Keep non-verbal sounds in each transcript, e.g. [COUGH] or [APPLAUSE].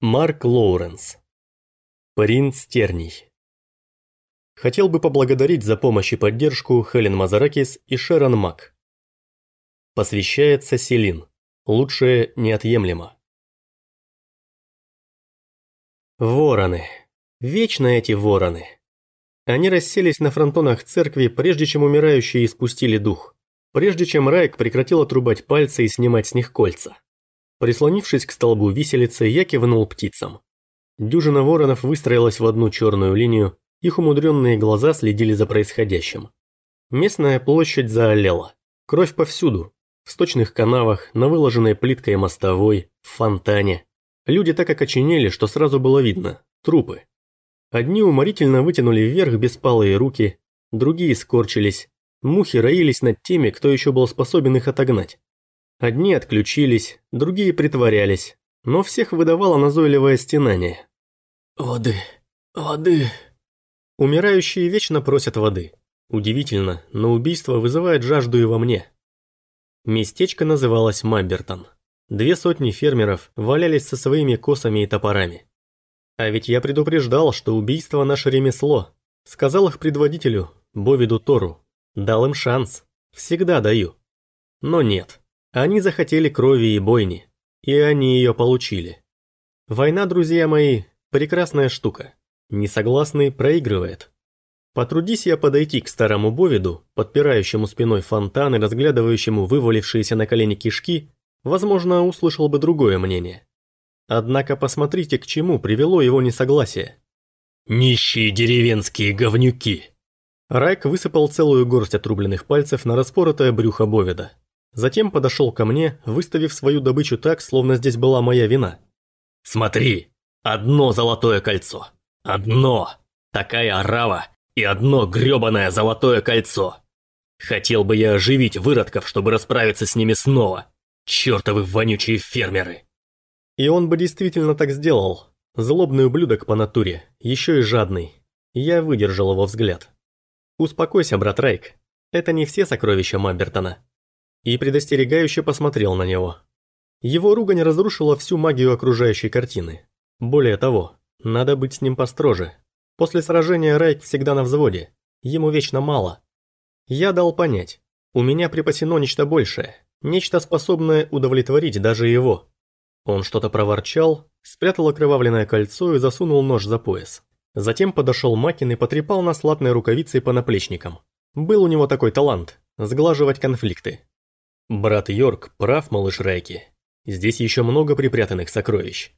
Марк Лоуренс. Принц Терний. Хотел бы поблагодарить за помощь и поддержку Хелен Мазаракис и Шерон Мак. Посвящается Селин. Лучшее неотъемлемо. Вороны. Вечно эти вороны. Они расселись на фронтонах церкви, прежде чем умирающие испустили дух. Прежде чем Райк прекратил отрубать пальцы и снимать с них кольца. Прислонившись к столбу виселицы, я кивнул птицам. Дюжина воронов выстроилась в одну черную линию, их умудренные глаза следили за происходящим. Местная площадь заолела. Кровь повсюду. В сточных канавах, на выложенной плиткой мостовой, в фонтане. Люди так окоченели, что сразу было видно. Трупы. Одни уморительно вытянули вверх беспалые руки, другие скорчились. Мухи роились над теми, кто еще был способен их отогнать. Одни отключились, другие притворялись, но всех выдавало назойливое стенание. «Воды, воды...» Умирающие вечно просят воды. Удивительно, но убийство вызывает жажду и во мне. Местечко называлось Мамбертон. Две сотни фермеров валялись со своими косами и топорами. А ведь я предупреждал, что убийство наше ремесло. Сказал их предводителю, Бовиду Тору. Дал им шанс. Всегда даю. Но нет. Они захотели крови и бойни, и они ее получили. Война, друзья мои, прекрасная штука. Несогласный проигрывает. Потрудись я подойти к старому Бовиду, подпирающему спиной фонтан и разглядывающему вывалившиеся на колени кишки, возможно, услышал бы другое мнение. Однако посмотрите, к чему привело его несогласие. «Нищие деревенские говнюки!» Райк высыпал целую горсть отрубленных пальцев на распоротое брюхо Бовида. Затем подошел ко мне, выставив свою добычу так, словно здесь была моя вина. «Смотри, одно золотое кольцо. Одно. Такая орава и одно грёбаное золотое кольцо. Хотел бы я оживить выродков, чтобы расправиться с ними снова. Чёртовы вонючие фермеры!» И он бы действительно так сделал. Злобный ублюдок по натуре, еще и жадный. Я выдержал его взгляд. «Успокойся, брат Райк. Это не все сокровища Мамбертона и предостерегающе посмотрел на него. Его ругань разрушила всю магию окружающей картины. Более того, надо быть с ним построже. После сражения Райк всегда на взводе, ему вечно мало. Я дал понять, у меня припасено нечто большее, нечто способное удовлетворить даже его. Он что-то проворчал, спрятал окровавленное кольцо и засунул нож за пояс. Затем подошел Макин и потрепал нас латной рукавицей по наплечникам. Был у него такой талант – сглаживать конфликты. Брат Йорк прав, малыш Райки. Здесь еще много припрятанных сокровищ.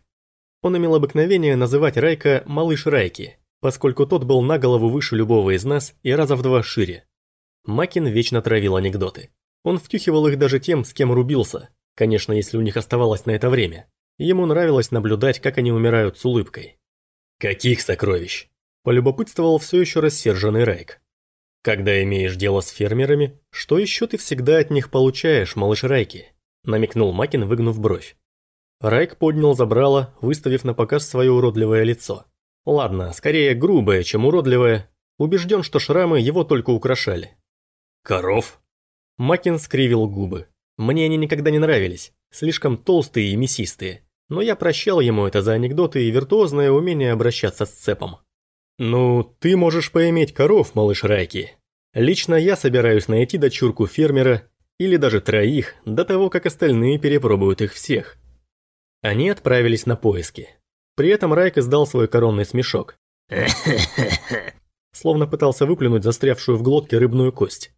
Он имел обыкновение называть Райка «малыш Райки», поскольку тот был на голову выше любого из нас и раза в два шире. Макин вечно травил анекдоты. Он втюхивал их даже тем, с кем рубился, конечно, если у них оставалось на это время. Ему нравилось наблюдать, как они умирают с улыбкой. «Каких сокровищ?» – полюбопытствовал все еще рассерженный Райк. Когда имеешь дело с фермерами, что еще ты всегда от них получаешь, малыш Райки? Намекнул Макин, выгнув бровь. Райк поднял забрало, выставив на показ свое уродливое лицо. Ладно, скорее грубое, чем уродливое. Убежден, что шрамы его только украшали. Коров? Макин скривил губы. Мне они никогда не нравились, слишком толстые и мясистые. Но я прощал ему это за анекдоты и виртуозное умение обращаться с цепом. «Ну, ты можешь поиметь коров, малыш Райки. Лично я собираюсь найти дочурку фермера, или даже троих, до того, как остальные перепробуют их всех». Они отправились на поиски. При этом Райк издал свой коронный смешок. [LAUGHS] Словно пытался выплюнуть застрявшую в глотке рыбную кость.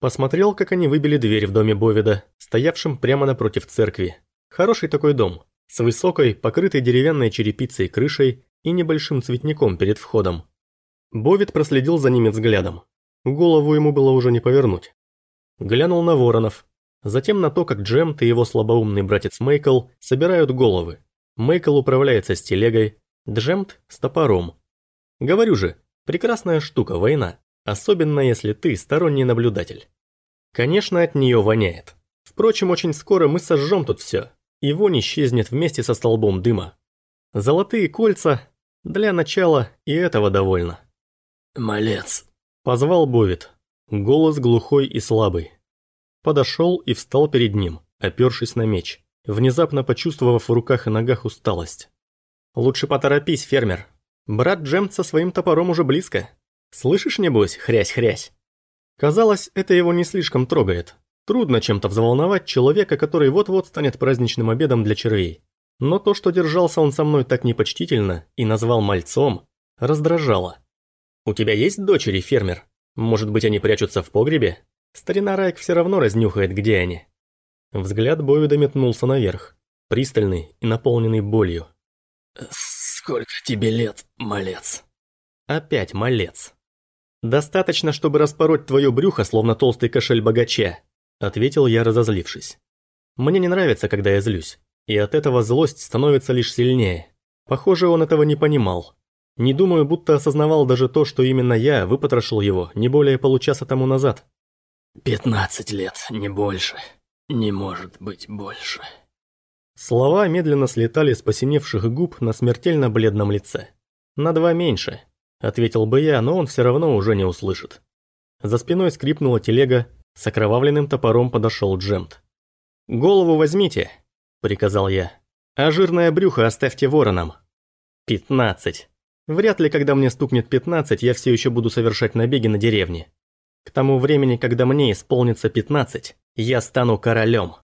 Посмотрел, как они выбили дверь в доме Бовида, стоявшем прямо напротив церкви. Хороший такой дом, с высокой, покрытой деревянной черепицей крышей и небольшим цветником перед входом. Бовит проследил за ними взглядом. Голову ему было уже не повернуть. Глянул на воронов. Затем на то, как Джемт и его слабоумный братец Мейкл собирают головы. Мейкл управляется с телегой, Джемт с топором. Говорю же, прекрасная штука война, особенно если ты сторонний наблюдатель. Конечно, от нее воняет. Впрочем, очень скоро мы сожжем тут все, и вонь исчезнет вместе со столбом дыма. Золотые кольца для начала и этого довольно. «Малец», – позвал Бовит. Голос глухой и слабый. Подошел и встал перед ним, опершись на меч, внезапно почувствовав в руках и ногах усталость. Лучше поторопись, фермер. Брат Джемт со своим топором уже близко. Слышишь, небось, хрясь-хрясь? Казалось, это его не слишком трогает. Трудно чем-то взволновать человека, который вот-вот станет праздничным обедом для червей. Но то, что держался он со мной так непочтительно и назвал мальцом, раздражало. «У тебя есть дочери, фермер? Может быть, они прячутся в погребе? Старина Райк все равно разнюхает, где они». Взгляд Бойда метнулся наверх, пристальный и наполненный болью. «Сколько тебе лет, малец?» Опять малец. «Достаточно, чтобы распороть твое брюхо, словно толстый кошель богача», ответил я, разозлившись. «Мне не нравится, когда я злюсь, и от этого злость становится лишь сильнее. Похоже, он этого не понимал. Не думаю, будто осознавал даже то, что именно я выпотрошил его не более получаса тому назад». «Пятнадцать лет, не больше. Не может быть больше». Слова медленно слетали с посиневших губ на смертельно бледном лице. «На два меньше», Ответил бы я, но он все равно уже не услышит. За спиной скрипнула телега, с окровавленным топором подошел Джемт. «Голову возьмите», – приказал я. «А жирное брюхо оставьте воронам». «Пятнадцать. Вряд ли, когда мне стукнет пятнадцать, я все еще буду совершать набеги на деревне. К тому времени, когда мне исполнится пятнадцать, я стану королем».